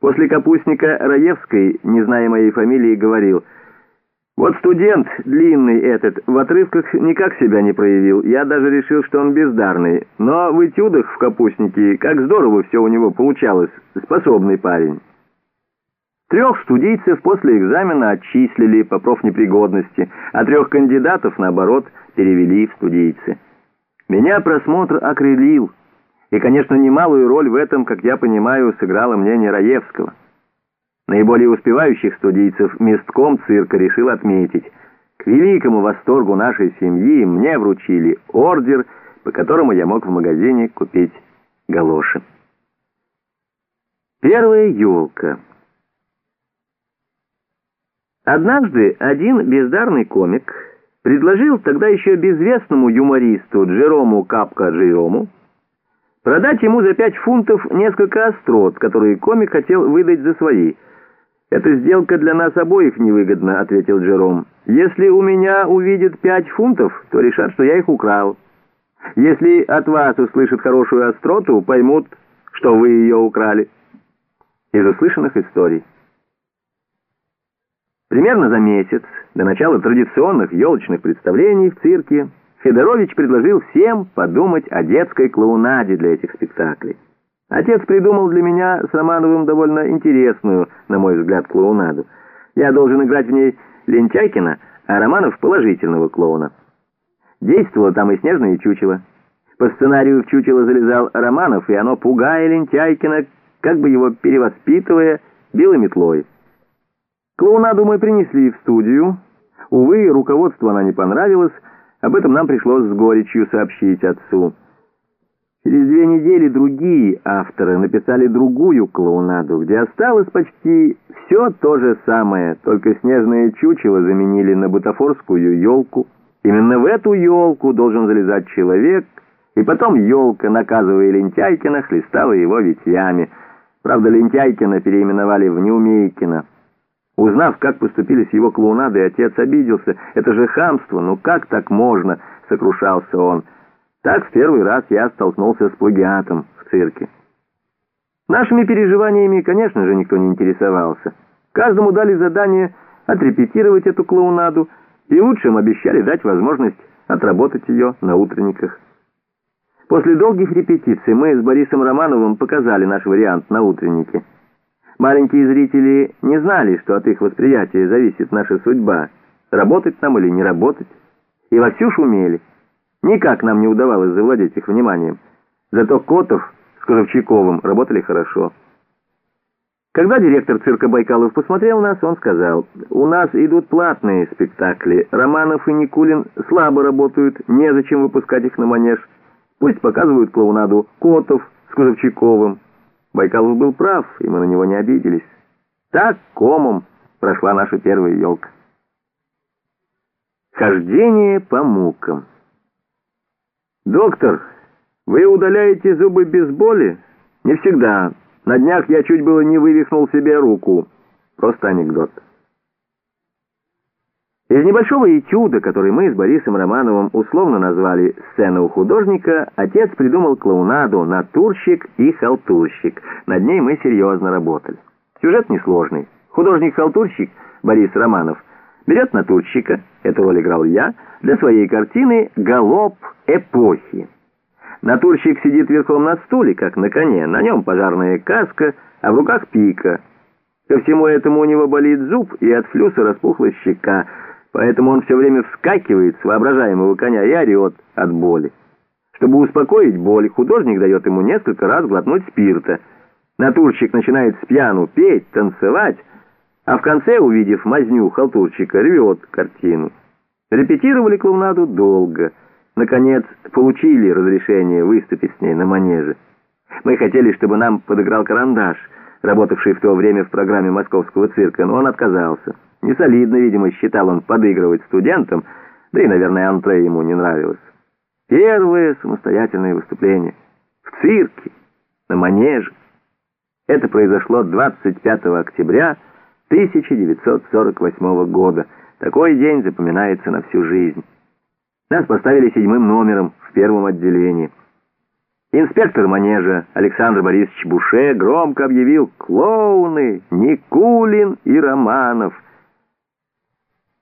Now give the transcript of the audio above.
После капустника Раевской, не зная моей фамилии, говорил, «Вот студент длинный этот, в отрывках никак себя не проявил. Я даже решил, что он бездарный. Но в этюдах в капустнике, как здорово все у него получалось. Способный парень». Трех студийцев после экзамена отчислили по профнепригодности, а трех кандидатов, наоборот, перевели в студийцы. Меня просмотр окрылил. И, конечно, немалую роль в этом, как я понимаю, сыграло мнение Раевского. Наиболее успевающих студийцев местком цирка решил отметить. К великому восторгу нашей семьи мне вручили ордер, по которому я мог в магазине купить галоши. Первая елка. Однажды один бездарный комик предложил тогда еще безвестному юмористу Джерому Капка Джерому Продать ему за пять фунтов несколько острот, которые комик хотел выдать за свои. «Эта сделка для нас обоих невыгодна», — ответил Джером. «Если у меня увидят пять фунтов, то решат, что я их украл. Если от вас услышат хорошую остроту, поймут, что вы ее украли». Из услышанных историй. Примерно за месяц до начала традиционных елочных представлений в цирке Федорович предложил всем подумать о детской клоунаде для этих спектаклей. Отец придумал для меня с Романовым довольно интересную, на мой взгляд, клоунаду. Я должен играть в ней Лентяйкина, а Романов — положительного клоуна. Действовало там и снежное чучело. По сценарию в чучело залезал Романов, и оно, пугая Лентяйкина, как бы его перевоспитывая, било метлой. Клоунаду мы принесли в студию. Увы, руководству она не понравилась, об этом нам пришлось с горечью сообщить отцу. Через две недели другие авторы написали другую клоунаду, где осталось почти все то же самое, только снежное чучело заменили на бутафорскую елку. Именно в эту елку должен залезать человек, и потом елка, наказывая Лентяйкина, хлестала его ветвями. Правда, Лентяйкина переименовали в Неумейкина. Узнав, как поступили с его клоунадой, отец обиделся. «Это же хамство! Ну как так можно?» — сокрушался он. Так в первый раз я столкнулся с плагиатом в цирке. Нашими переживаниями, конечно же, никто не интересовался. Каждому дали задание отрепетировать эту клоунаду, и лучшим обещали дать возможность отработать ее на утренниках. После долгих репетиций мы с Борисом Романовым показали наш вариант на утреннике. Маленькие зрители не знали, что от их восприятия зависит наша судьба, работать нам или не работать, и вовсю шумели. Никак нам не удавалось завладеть их вниманием. Зато Котов с Кожевчаковым работали хорошо. Когда директор цирка Байкалов посмотрел нас, он сказал, «У нас идут платные спектакли. Романов и Никулин слабо работают, незачем выпускать их на манеж. Пусть показывают клоунаду Котов с Кожевчаковым». Байкалов был прав, и мы на него не обиделись. Так комом прошла наша первая елка. Хождение по мукам. «Доктор, вы удаляете зубы без боли?» «Не всегда. На днях я чуть было не вывихнул себе руку. Просто анекдот». Из небольшого этюда, который мы с Борисом Романовым условно назвали «Сцена у художника», отец придумал клоунаду «Натурщик и халтурщик». Над ней мы серьезно работали. Сюжет несложный. Художник-халтурщик Борис Романов берет натурщика, эту роль играл я, для своей картины «Галоп эпохи». Натурщик сидит верхом на стуле, как на коне, на нем пожарная каска, а в руках пика. Ко всему этому у него болит зуб, и от флюса распухла щека – Поэтому он все время вскакивает с воображаемого коня и орет от боли. Чтобы успокоить боль, художник дает ему несколько раз глотнуть спирта. Натурщик начинает с пьяну петь, танцевать, а в конце, увидев мазню халтурщика, рвет картину. Репетировали клоунаду долго. Наконец, получили разрешение выступить с ней на манеже. Мы хотели, чтобы нам подыграл карандаш, работавший в то время в программе московского цирка, но он отказался. Несолидно, видимо, считал он подыгрывать студентам, да и, наверное, антре ему не нравилось. Первое самостоятельное выступление. В цирке, на манеже. Это произошло 25 октября 1948 года. Такой день запоминается на всю жизнь. Нас поставили седьмым номером в первом отделении. Инспектор манежа Александр Борисович Буше громко объявил «Клоуны! Никулин и Романов!»